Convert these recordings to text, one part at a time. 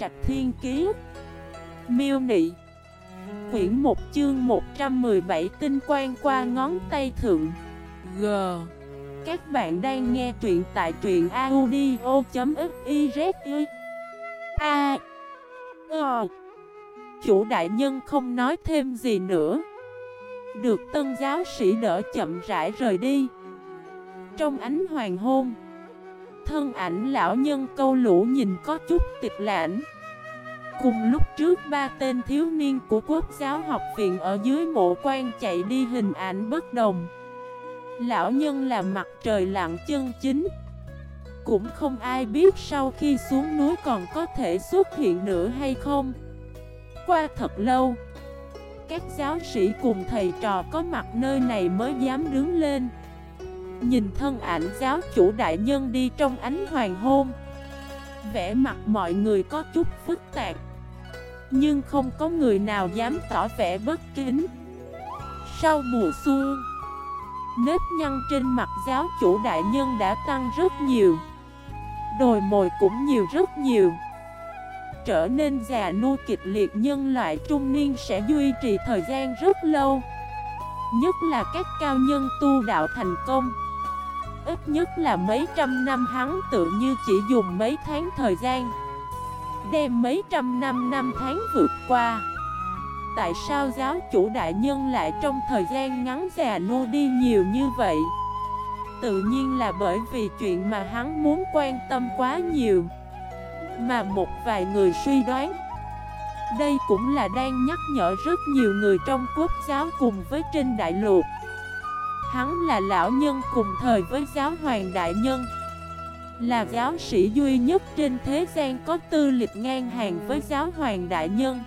Trạch Thiên Kiế Miêu Nị. Quyển 1 chương 117 tinh quang qua ngón tay thượng. G. Các bạn đang nghe truyện tại truyện audio.xyz A. Ờ Chủ đại nhân không nói thêm gì nữa. Được tân giáo sĩ đỡ chậm rãi rời đi. Trong ánh hoàng hôn Thân ảnh lão nhân câu lũ nhìn có chút tịch lãnh Cùng lúc trước, ba tên thiếu niên của quốc giáo học viện ở dưới mộ quan chạy đi hình ảnh bất đồng. Lão nhân là mặt trời lặng chân chính. Cũng không ai biết sau khi xuống núi còn có thể xuất hiện nữa hay không. Qua thật lâu, Các giáo sĩ cùng thầy trò có mặt nơi này mới dám đứng lên. Nhìn thân ảnh giáo chủ đại nhân đi trong ánh hoàng hôn. Vẽ mặt mọi người có chút phức tạp. Nhưng không có người nào dám tỏ vẻ bất kính. Sau mùa xuân, Nếp nhăn trên mặt giáo chủ đại nhân đã tăng rất nhiều. Đồi mồi cũng nhiều rất nhiều. Trở nên già nua kịch liệt nhân loại trung niên sẽ duy trì thời gian rất lâu. Nhất là các cao nhân tu đạo thành công. Ít nhất là mấy trăm năm hắn tự như chỉ dùng mấy tháng thời gian. Đem mấy trăm năm năm tháng vượt qua. Tại sao giáo chủ đại nhân lại trong thời gian ngắn già nô đi nhiều như vậy? Tự nhiên là bởi vì chuyện mà hắn muốn quan tâm quá nhiều. Mà một vài người suy đoán, Đây cũng là đang nhắc nhở rất nhiều người trong quốc giáo cùng với trên đại lục. Hắn là lão nhân cùng thời với giáo hoàng đại nhân. Là giáo sĩ duy nhất trên thế gian có tư lịch ngang hàng với giáo hoàng đại nhân.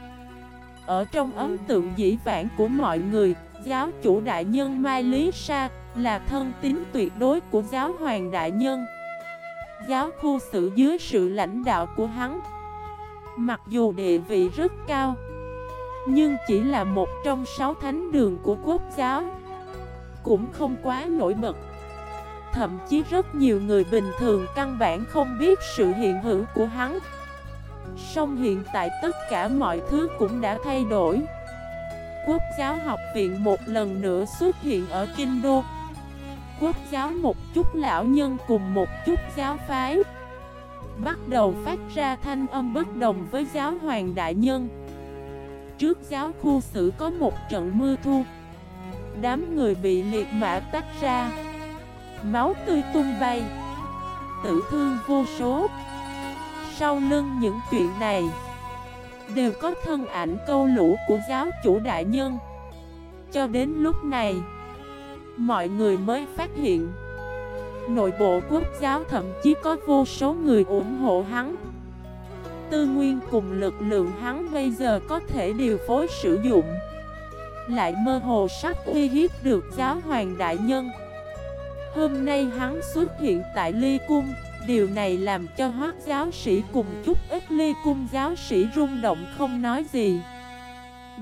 Ở trong ấn tượng dĩ vãng của mọi người, Giáo chủ đại nhân Mai Lý Sa là thân tín tuyệt đối của giáo hoàng đại nhân. Giáo khu xử dưới sự lãnh đạo của hắn, Mặc dù địa vị rất cao, Nhưng chỉ là một trong sáu thánh đường của quốc giáo cũng không quá nổi bật Thậm chí rất nhiều người bình thường căn bản không biết sự hiện hữu của hắn. Song hiện tại tất cả mọi thứ cũng đã thay đổi. Quốc giáo học viện một lần nữa xuất hiện ở Kinh Đô. Quốc giáo một chút lão nhân cùng một chút giáo phái. Bắt đầu phát ra thanh âm bất đồng với giáo hoàng đại nhân. Trước giáo khu sử có một trận mưa thu. Đám người bị liệt mã tách ra. Máu tươi tung bay, Tử thương vô số. Sau lưng những chuyện này, Đều có thân ảnh câu lũ của giáo chủ đại nhân. Cho đến lúc này, Mọi người mới phát hiện, Nội bộ quốc giáo thậm chí có vô số người ủng hộ hắn. Tư nguyên cùng lực lượng hắn bây giờ có thể điều phối sử dụng lại mơ hồ sắp uy hiếp được giáo hoàng đại nhân. Hôm nay hắn xuất hiện tại ly cung, Điều này làm cho hoác giáo sĩ cùng chút ít ly cung giáo sĩ rung động không nói gì.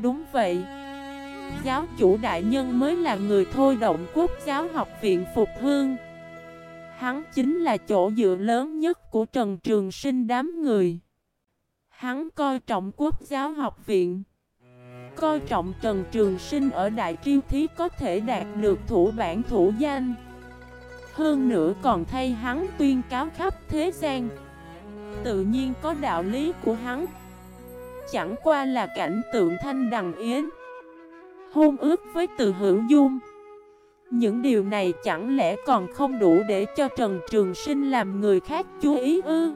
Đúng vậy, Giáo chủ đại nhân mới là người thôi động quốc giáo học viện Phục Hương Hắn chính là chỗ dựa lớn nhất của Trần Trường Sinh đám người. Hắn coi trọng quốc giáo học viện coi trọng Trần Trường Sinh ở Đại Triêu Thí có thể đạt được thủ bản thủ danh. Hơn nữa còn thay hắn tuyên cáo khắp thế gian. Tự nhiên có đạo lý của hắn. Chẳng qua là cảnh tượng thanh đằng yến. Hôn ước với từ hữu dung. Những điều này chẳng lẽ còn không đủ để cho Trần Trường Sinh làm người khác chú ý ư?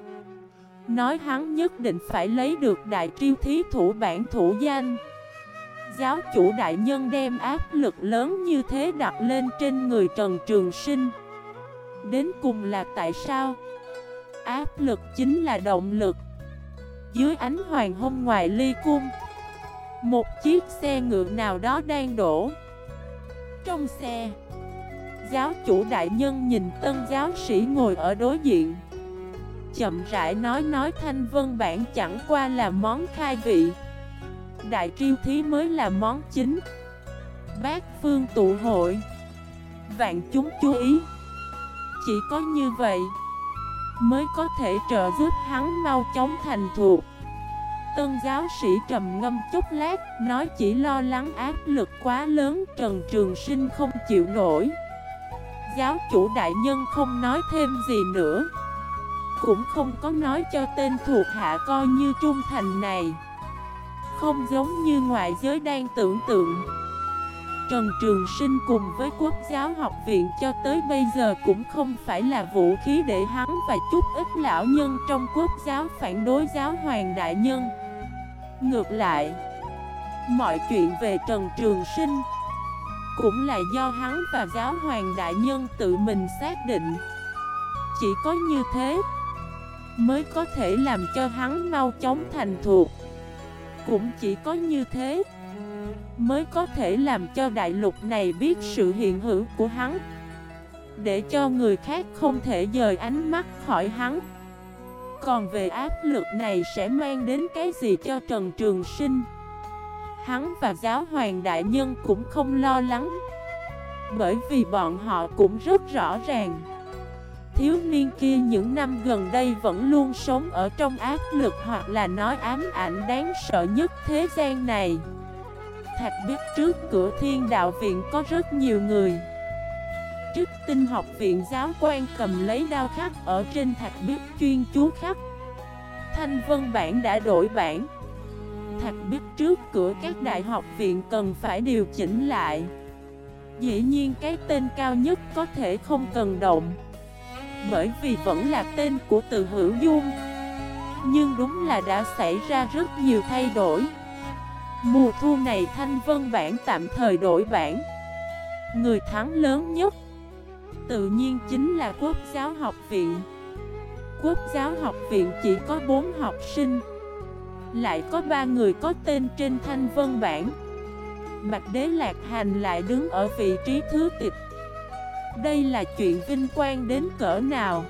Nói hắn nhất định phải lấy được đại triêu thí thủ bản thủ danh. Giáo chủ đại nhân đem áp lực lớn như thế đặt lên trên người Trần Trường Sinh. Đến cùng là tại sao? Áp lực chính là động lực. Dưới ánh hoàng hôn ngoài ly cung, Một chiếc xe ngựa nào đó đang đổ. Trong xe, Giáo chủ đại nhân nhìn tân giáo sĩ ngồi ở đối diện. Chậm rãi nói nói thanh vân bản chẳng qua là món khai vị đại triêu thí mới là món chính. Bác phương tụ hội. Vạn chúng chú ý. Chỉ có như vậy Mới có thể trợ giúp hắn mau chóng thành thuộc Tân giáo sĩ trầm ngâm chút lát, nói chỉ lo lắng áp lực quá lớn, Trần Trường Sinh không chịu nổi. Giáo chủ đại nhân không nói thêm gì nữa. Cũng không có nói cho tên thuộc hạ coi như trung thành này. Không giống như ngoại giới đang tưởng tượng. Trần Trường Sinh cùng với quốc giáo học viện cho tới bây giờ cũng không phải là vũ khí để hắn và chút ít lão nhân trong quốc giáo phản đối giáo hoàng đại nhân. Ngược lại, Mọi chuyện về Trần Trường Sinh Cũng là do hắn và giáo hoàng đại nhân tự mình xác định. Chỉ có như thế Mới có thể làm cho hắn mau chóng thành thuộc cũng chỉ có như thế Mới có thể làm cho đại lục này biết sự hiện hữu của hắn, Để cho người khác không thể dời ánh mắt khỏi hắn. Còn về áp lực này sẽ mang đến cái gì cho Trần Trường Sinh? Hắn và giáo hoàng đại nhân cũng không lo lắng, Bởi vì bọn họ cũng rất rõ ràng. Thiếu niên kia những năm gần đây vẫn luôn sống ở trong áp lực hoặc là nói ám ảnh đáng sợ nhất thế gian này. Thạch biết trước cửa thiên đạo viện có rất nhiều người. Trích tinh học viện giáo quan cầm lấy đao khắc ở trên thạch biết chuyên chú khắc. Thanh vân bản đã đổi bản. Thạch biết trước cửa các đại học viện cần phải điều chỉnh lại. Dĩ nhiên cái tên cao nhất có thể không cần động. Bởi vì vẫn là tên của từ hữu dung. Nhưng đúng là đã xảy ra rất nhiều thay đổi. Mùa thu này Thanh Vân bản tạm thời đổi bản. Người thắng lớn nhất, Tự nhiên chính là Quốc giáo học viện. Quốc giáo học viện chỉ có 4 học sinh, Lại có 3 người có tên trên Thanh Vân bản. Bạch Đế Lạc Hành lại đứng ở vị trí thứ tịch. Đây là chuyện vinh quang đến cỡ nào?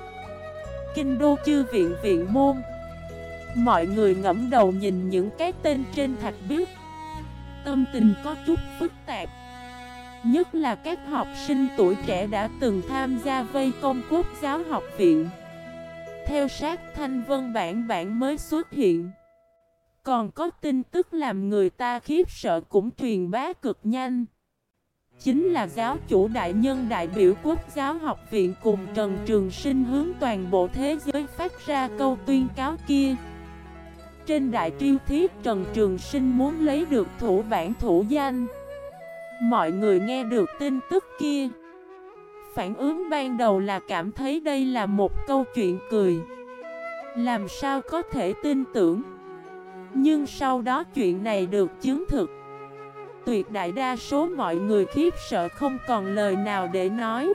Kinh đô chư viện viện môn. Mọi người ngẫm đầu nhìn những cái tên trên thạch biết Tâm tình có chút phức tạp. Nhất là các học sinh tuổi trẻ đã từng tham gia vây công quốc giáo học viện. Theo sát thanh vân bản bản mới xuất hiện. Còn có tin tức làm người ta khiếp sợ cũng truyền bá cực nhanh. Chính là giáo chủ đại nhân đại biểu quốc giáo học viện cùng Trần Trường Sinh hướng toàn bộ thế giới phát ra câu tuyên cáo kia. Trên đại triêu thiết Trần Trường Sinh muốn lấy được thủ bản thủ danh. Mọi người nghe được tin tức kia. Phản ứng ban đầu là cảm thấy đây là một câu chuyện cười. Làm sao có thể tin tưởng? Nhưng sau đó chuyện này được chứng thực. Tuyệt đại đa số mọi người khiếp sợ không còn lời nào để nói.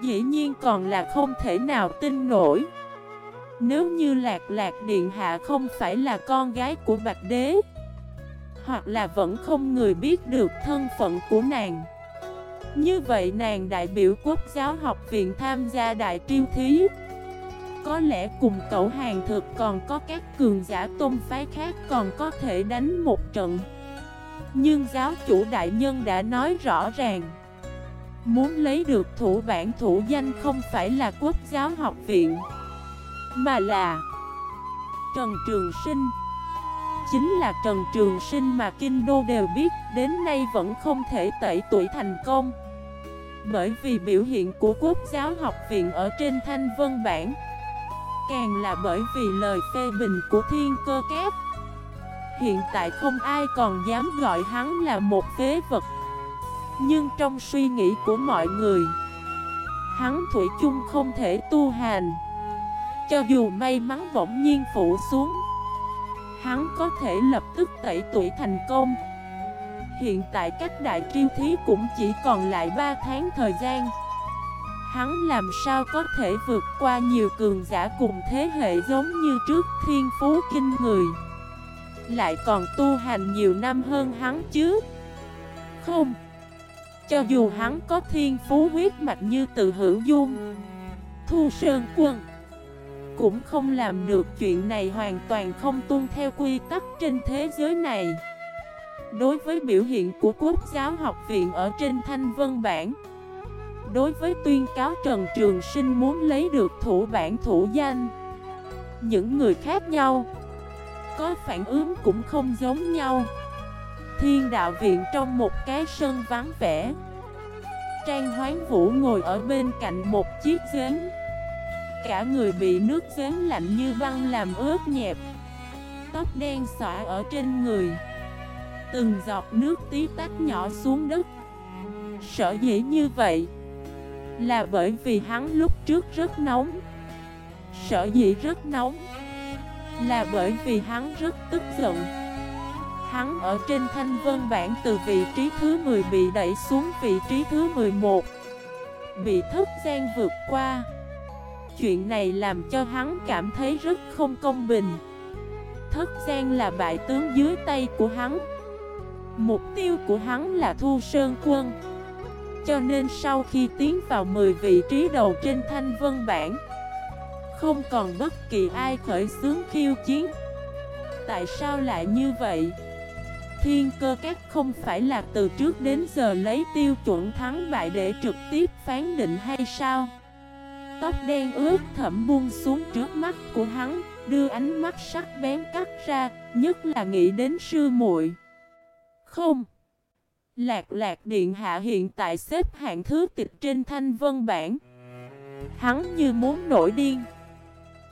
Dĩ nhiên còn là không thể nào tin nổi. Nếu như lạc lạc điện hạ không phải là con gái của Bạch Đế, Hoặc là vẫn không người biết được thân phận của nàng. Như vậy nàng đại biểu quốc giáo học viện tham gia đại triêu thí. Có lẽ cùng cậu hàng thực còn có các cường giả tôn phái khác còn có thể đánh một trận. Nhưng giáo chủ đại nhân đã nói rõ ràng. Muốn lấy được thủ bản thủ danh không phải là quốc giáo học viện, mà là Trần Trường Sinh. Chính là Trần Trường Sinh mà Kinh Đô đều biết, Đến nay vẫn không thể tẩy tuổi thành công. Bởi vì biểu hiện của Quốc giáo học viện ở trên thanh vân bản Càng là bởi vì lời phê bình của thiên cơ kép Hiện tại không ai còn dám gọi hắn là một phế vật. Nhưng trong suy nghĩ của mọi người, Hắn Thủy chung không thể tu hành. Cho dù may mắn bỗng nhiên phủ xuống, Hắn có thể lập tức tẩy tuổi thành công. Hiện tại cách đại triêu thí cũng chỉ còn lại 3 tháng thời gian. Hắn làm sao có thể vượt qua nhiều cường giả cùng thế hệ giống như trước thiên phú kinh người? Lại còn tu hành nhiều năm hơn hắn chứ? Không. Cho dù hắn có thiên phú huyết mạch như từ hữu dung, Thu Sơn Quân, cũng không làm được chuyện này hoàn toàn không tuân theo quy tắc trên thế giới này. Đối với biểu hiện của Quốc giáo học viện ở trên Thanh Vân Bản Đối với tuyên cáo Trần Trường Sinh muốn lấy được thủ bản thủ danh, Những người khác nhau có phản ứng cũng không giống nhau. Thiên đạo viện trong một cái sân vắng vẻ. Trang hoán vũ ngồi ở bên cạnh một chiếc giếng Cả người bị nước giếng lạnh như băng làm ướt nhẹp. Tóc đen xõa ở trên người. Từng giọt nước tí tách nhỏ xuống đất. Sợ dĩ như vậy Là bởi vì hắn lúc trước rất nóng. Sợ dĩ rất nóng. Là bởi vì hắn rất tức giận. Hắn ở trên thanh vân bản từ vị trí thứ 10 bị đẩy xuống vị trí thứ 11 Bị thất gian vượt qua. Chuyện này làm cho hắn cảm thấy rất không công bình. Thất gian là bại tướng dưới tay của hắn. Mục tiêu của hắn là Thu Sơn Quân. Cho nên sau khi tiến vào 10 vị trí đầu trên thanh vân bản không còn bất kỳ ai khởi xướng khiêu chiến Tại sao lại như vậy? Thiên cơ các không phải là từ trước đến giờ lấy tiêu chuẩn thắng bại để trực tiếp phán định hay sao? Tóc đen ướt thẩm buông xuống trước mắt của hắn, đưa ánh mắt sắc bén cắt ra, nhất là nghĩ đến sư muội. Không. Lạc lạc điện hạ hiện tại xếp hạng thứ tịch trên thanh vân bản. Hắn như muốn nổi điên.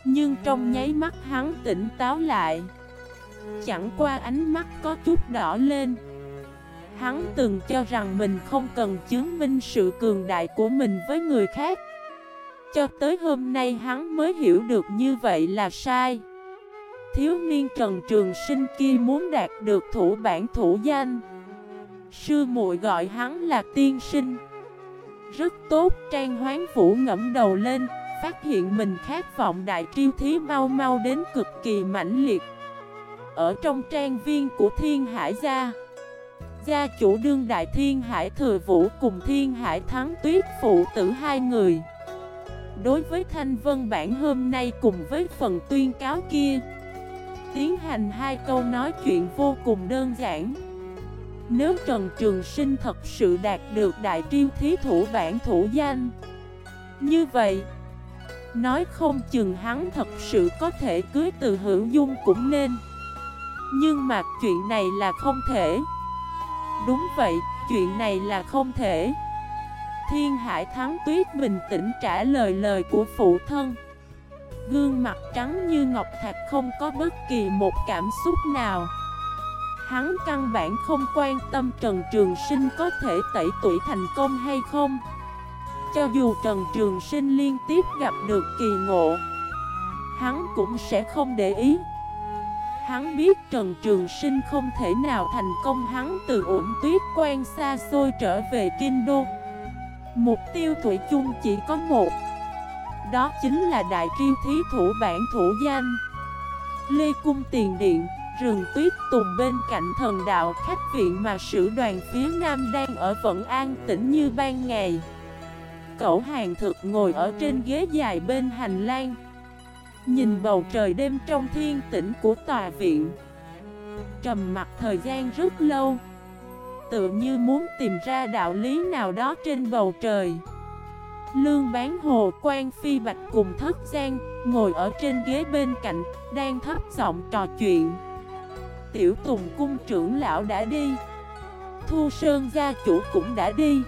Nhưng trong nháy mắt hắn tỉnh táo lại. Chẳng qua ánh mắt có chút đỏ lên. Hắn từng cho rằng mình không cần chứng minh sự cường đại của mình với người khác. Cho tới hôm nay hắn mới hiểu được như vậy là sai. Thiếu niên Trần Trường Sinh kia muốn đạt được thủ bản thủ danh. Sư muội gọi hắn là tiên sinh. Rất tốt, Trang Hoán Vũ ngẫm đầu lên. Phát hiện mình khát vọng đại triêu thí mau mau đến cực kỳ mãnh liệt. Ở trong trang viên của Thiên Hải Gia Gia chủ đương đại Thiên Hải Thừa Vũ cùng Thiên Hải Thắng Tuyết phụ tử hai người. Đối với Thanh Vân Bản hôm nay cùng với phần tuyên cáo kia, Tiến hành hai câu nói chuyện vô cùng đơn giản. Nếu Trần Trường Sinh thật sự đạt được đại triêu thí thủ bản thủ danh, Như vậy Nói không chừng hắn thật sự có thể cưới từ hữu dung cũng nên. Nhưng mà chuyện này là không thể. Đúng vậy, chuyện này là không thể. Thiên Hải Thắng Tuyết bình tĩnh trả lời lời của phụ thân. Gương mặt trắng như ngọc thạch không có bất kỳ một cảm xúc nào. Hắn căn bản không quan tâm Trần Trường Sinh có thể tẩy tuổi thành công hay không. Cho dù Trần Trường Sinh liên tiếp gặp được kỳ ngộ Hắn cũng sẽ không để ý. Hắn biết Trần Trường Sinh không thể nào thành công hắn từ ổn tuyết quan xa xôi trở về Kinh Đô. Mục tiêu Thủy chung chỉ có một Đó chính là Đại Triêu Thí Thủ Bản Thủ Danh. Lê Cung Tiền Điện, rừng tuyết tùng bên cạnh thần đạo khách viện mà sử đoàn phía Nam đang ở vẫn an tĩnh như ban ngày. Cậu hàng thực ngồi ở trên ghế dài bên hành lang. Nhìn bầu trời đêm trong thiên tĩnh của tòa viện. Trầm mặt thời gian rất lâu. Tự như muốn tìm ra đạo lý nào đó trên bầu trời. Lương bán hồ quan phi bạch cùng thất gian Ngồi ở trên ghế bên cạnh, Đang thấp giọng trò chuyện. Tiểu tùng cung trưởng lão đã đi. Thu Sơn gia chủ cũng đã đi.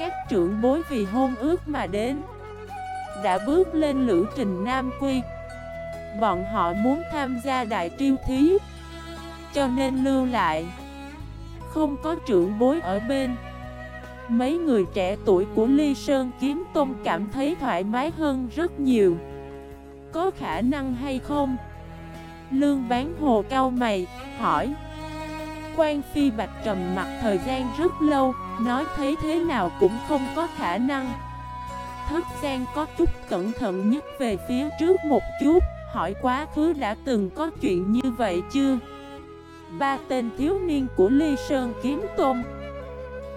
Các trưởng bối vì hôn ước mà đến. Đã bước lên lữ trình Nam Quy. Bọn họ muốn tham gia đại triêu thí Cho nên lưu lại. Không có trưởng bối ở bên. Mấy người trẻ tuổi của Ly Sơn Kiếm Tôn cảm thấy thoải mái hơn rất nhiều. Có khả năng hay không? Lương bán hồ cao mày, hỏi. Quan Phi Bạch trầm mặt thời gian rất lâu. Nói thấy thế nào cũng không có khả năng. Thất Giang có chút cẩn thận nhất về phía trước một chút, Hỏi quá khứ đã từng có chuyện như vậy chưa? Ba tên thiếu niên của Ly Sơn Kiếm Tôn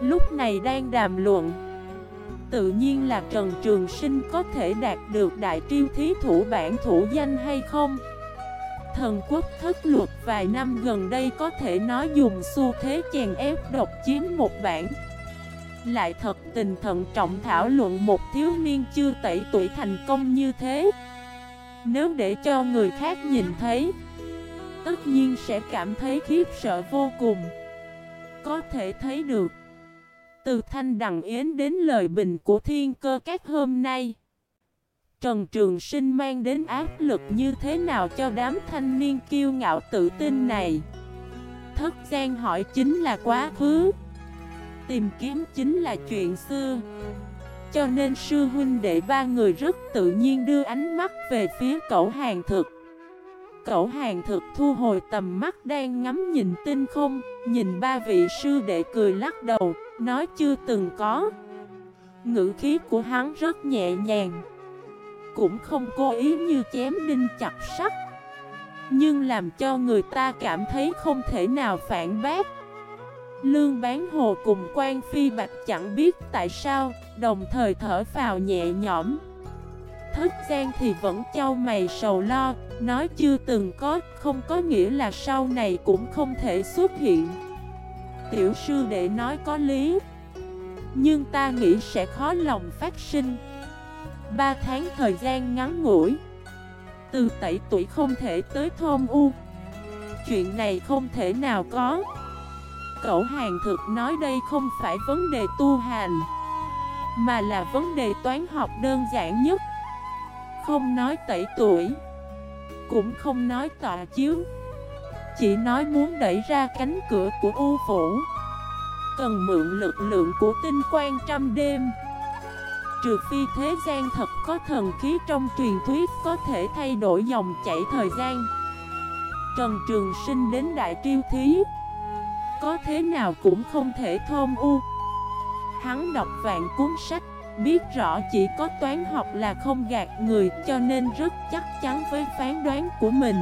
Lúc này đang đàm luận. Tự nhiên là Trần Trường Sinh có thể đạt được đại triêu thí thủ bản thủ danh hay không? Thần quốc thất luật vài năm gần đây có thể nói dùng xu thế chèn ép độc chiếm một bản lại thật tình thận trọng thảo luận một thiếu niên chưa tẩy tuổi thành công như thế Nếu để cho người khác nhìn thấy tất nhiên sẽ cảm thấy khiếp sợ vô cùng. Có thể thấy được, từ thanh đằng yến đến lời bình của thiên cơ các hôm nay, Trần Trường Sinh mang đến áp lực như thế nào cho đám thanh niên kiêu ngạo tự tin này? Thất gian hỏi chính là quá khứ Tìm kiếm chính là chuyện xưa. Cho nên sư huynh đệ ba người rất tự nhiên đưa ánh mắt về phía cậu hàng thực. Cậu hàng thực thu hồi tầm mắt đang ngắm nhìn tinh không, Nhìn ba vị sư đệ cười lắc đầu, Nói chưa từng có. Ngữ khí của hắn rất nhẹ nhàng, Cũng không cố ý như chém đinh chặt sắt, Nhưng làm cho người ta cảm thấy không thể nào phản bác. Lương bán hồ cùng quan phi bạch chẳng biết tại sao, Đồng thời thở vào nhẹ nhõm. Thất gian thì vẫn trao mày sầu lo, Nói chưa từng có, Không có nghĩa là sau này cũng không thể xuất hiện. Tiểu sư đệ nói có lý, Nhưng ta nghĩ sẽ khó lòng phát sinh. Ba tháng thời gian ngắn ngủi, Từ tẩy tuổi không thể tới thôn u. Chuyện này không thể nào có cẩu hàng thực nói đây không phải vấn đề tu hành, Mà là vấn đề toán học đơn giản nhất. Không nói tẩy tuổi, Cũng không nói tọa chiếu, Chỉ nói muốn đẩy ra cánh cửa của u phủ. Cần mượn lực lượng của tinh quan trăm đêm, Trừ phi thế gian thật có thần khí trong truyền thuyết có thể thay đổi dòng chảy thời gian. Trần Trường Sinh đến Đại Triêu Thí có thế nào cũng không thể thôn u. Hắn đọc vạn cuốn sách, Biết rõ chỉ có toán học là không gạt người, Cho nên rất chắc chắn với phán đoán của mình.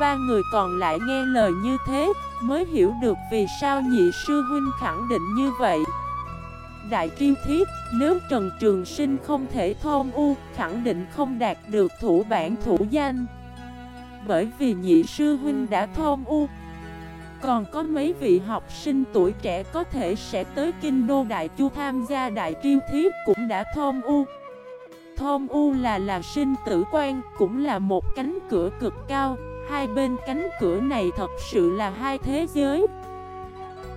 Ba người còn lại nghe lời như thế, Mới hiểu được vì sao nhị sư huynh khẳng định như vậy. Đại triêu thiết Nếu Trần Trường Sinh không thể thôn u, Khẳng định không đạt được thủ bản thủ danh. Bởi vì nhị sư huynh đã thôn u còn có mấy vị học sinh tuổi trẻ có thể sẽ tới Kinh Đô Đại Chu tham gia Đại Triêu Thiết cũng đã thôn u. Thôn u là là sinh tử quan, cũng là một cánh cửa cực cao. Hai bên cánh cửa này thật sự là hai thế giới.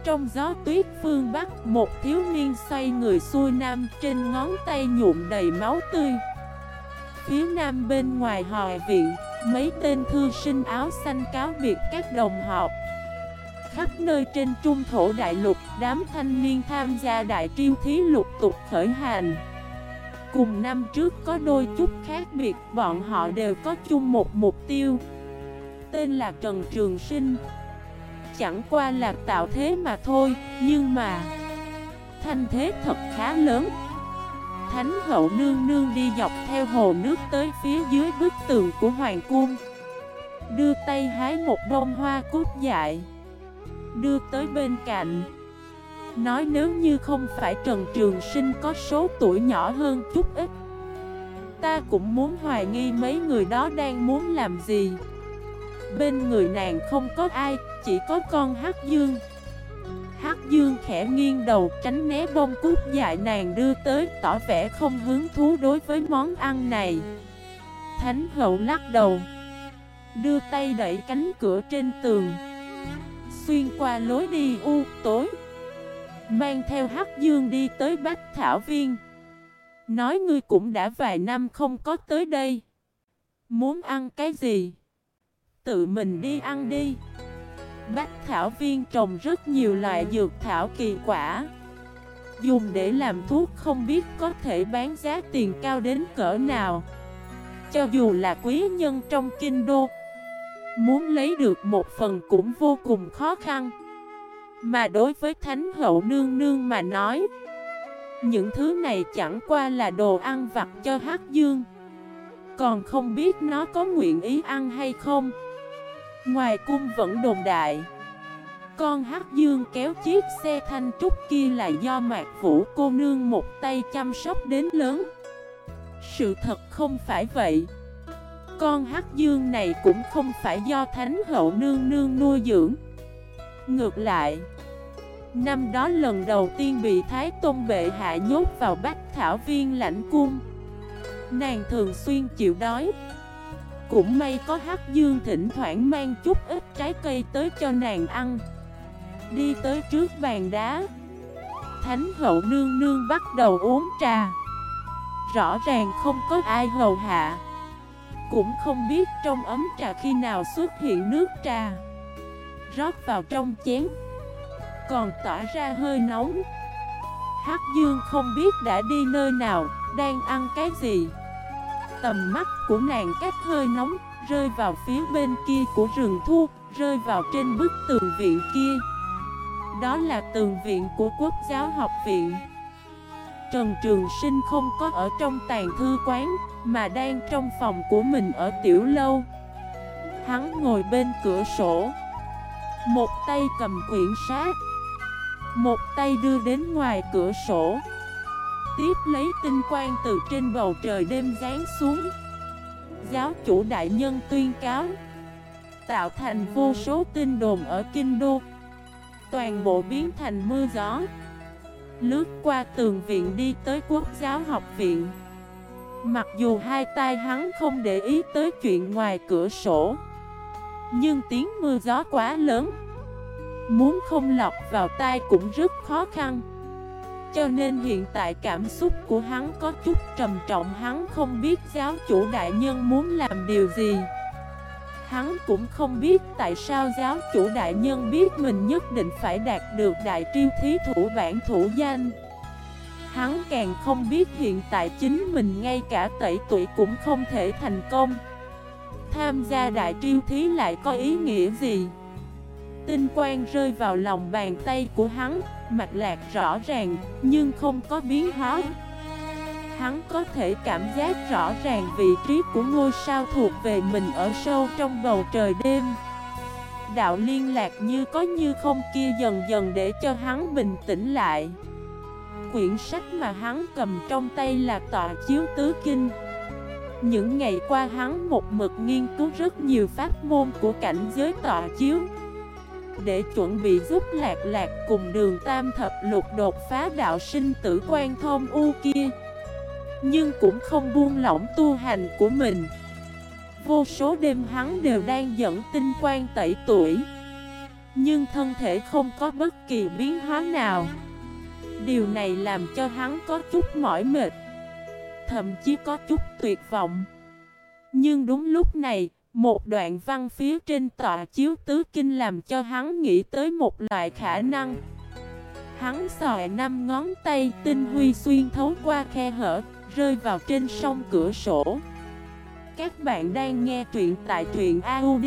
Trong gió tuyết phương Bắc, một thiếu niên xoay người xuôi nam trên ngón tay nhuộm đầy máu tươi. Phía nam bên ngoài hòa viện, mấy tên thư sinh áo xanh cáo biệt các đồng học khắp nơi trên trung thổ đại lục, đám thanh niên tham gia đại triêu thí lục tục khởi hành. Cùng năm trước có đôi chút khác biệt, bọn họ đều có chung một mục tiêu. Tên là Trần Trường Sinh. Chẳng qua là tạo thế mà thôi, nhưng mà thanh thế thật khá lớn. Thánh hậu nương nương đi dọc theo hồ nước tới phía dưới bức tường của Hoàng Cung Đưa tay hái một bông hoa cút dại đưa tới bên cạnh. Nói nếu như không phải Trần Trường Sinh có số tuổi nhỏ hơn chút ít Ta cũng muốn hoài nghi mấy người đó đang muốn làm gì. Bên người nàng không có ai, chỉ có con Hắc Dương. Hắc Dương khẽ nghiêng đầu tránh né bông cút dại nàng đưa tới Tỏ vẻ không hứng thú đối với món ăn này. Thánh hậu lắc đầu Đưa tay đẩy cánh cửa trên tường. Xuyên qua lối đi u tối, Mang theo Hắc Dương đi tới Bách Thảo Viên. Nói ngươi cũng đã vài năm không có tới đây. Muốn ăn cái gì? Tự mình đi ăn đi. Bách Thảo Viên trồng rất nhiều loại dược thảo kỳ quả. Dùng để làm thuốc không biết có thể bán giá tiền cao đến cỡ nào. Cho dù là quý nhân trong kinh đô Muốn lấy được một phần cũng vô cùng khó khăn. Mà đối với Thánh Hậu Nương Nương mà nói, Những thứ này chẳng qua là đồ ăn vặt cho Hắc Dương. Còn không biết nó có nguyện ý ăn hay không. Ngoài cung vẫn đồn đại, Con Hắc Dương kéo chiếc xe thanh trúc kia là do Mạc Vũ cô nương một tay chăm sóc đến lớn. Sự thật không phải vậy con hắc dương này cũng không phải do thánh hậu nương nương nuôi dưỡng. Ngược lại, Năm đó lần đầu tiên bị Thái Tôn Bệ hạ nhốt vào Bách Thảo Viên lãnh cung, Nàng thường xuyên chịu đói. Cũng may có Hắc Dương thỉnh thoảng mang chút ít trái cây tới cho nàng ăn. Đi tới trước bàn đá, Thánh hậu nương nương bắt đầu uống trà. Rõ ràng không có ai hầu hạ. Cũng không biết trong ấm trà khi nào xuất hiện nước trà. Rót vào trong chén, Còn tỏa ra hơi nóng. Hắc Dương không biết đã đi nơi nào, Đang ăn cái gì. Tầm mắt của nàng cách hơi nóng, Rơi vào phía bên kia của rừng thu, Rơi vào trên bức tường viện kia. Đó là tường viện của quốc giáo học viện. Trần Trường Sinh không có ở trong tàn thư quán. Mà đang trong phòng của mình ở tiểu lâu. Hắn ngồi bên cửa sổ, Một tay cầm quyển sát Một tay đưa đến ngoài cửa sổ, Tiếp lấy tinh quang từ trên bầu trời đêm rán xuống. Giáo chủ đại nhân tuyên cáo, Tạo thành vô số tinh đồn ở Kinh Đô, Toàn bộ biến thành mưa gió, Lướt qua tường viện đi tới quốc giáo học viện. Mặc dù hai tay hắn không để ý tới chuyện ngoài cửa sổ, Nhưng tiếng mưa gió quá lớn. Muốn không lọc vào tai cũng rất khó khăn. Cho nên hiện tại cảm xúc của hắn có chút trầm trọng, Hắn không biết giáo chủ đại nhân muốn làm điều gì. Hắn cũng không biết tại sao giáo chủ đại nhân biết mình nhất định phải đạt được đại triêu thí thủ bản thủ danh. Hắn càng không biết hiện tại chính mình ngay cả tẩy tuổi cũng không thể thành công. Tham gia đại triêu thí lại có ý nghĩa gì? Tinh quang rơi vào lòng bàn tay của hắn Mạch lạc rõ ràng, nhưng không có biến hóa. Hắn có thể cảm giác rõ ràng vị trí của ngôi sao thuộc về mình ở sâu trong bầu trời đêm. Đạo liên lạc như có như không kia dần dần để cho hắn bình tĩnh lại. Quyển sách mà hắn cầm trong tay là tọa chiếu tứ kinh. Những ngày qua hắn một mực nghiên cứu rất nhiều pháp môn của cảnh giới tọa chiếu. Để chuẩn bị giúp lạc lạc cùng đường tam thập lục đột phá đạo sinh tử quan thông u kia. Nhưng cũng không buông lỏng tu hành của mình. Vô số đêm hắn đều đang dẫn tinh quan tẩy tuổi. Nhưng thân thể không có bất kỳ biến hóa nào. Điều này làm cho hắn có chút mỏi mệt, Thậm chí có chút tuyệt vọng Nhưng đúng lúc này, Một đoạn văn phía trên tọa chiếu tứ kinh làm cho hắn nghĩ tới một loại khả năng Hắn xòe năm ngón tay tinh huy xuyên thấu qua khe hở, rơi vào trên sông cửa sổ. Các bạn đang nghe truyện tại truyện audio.fif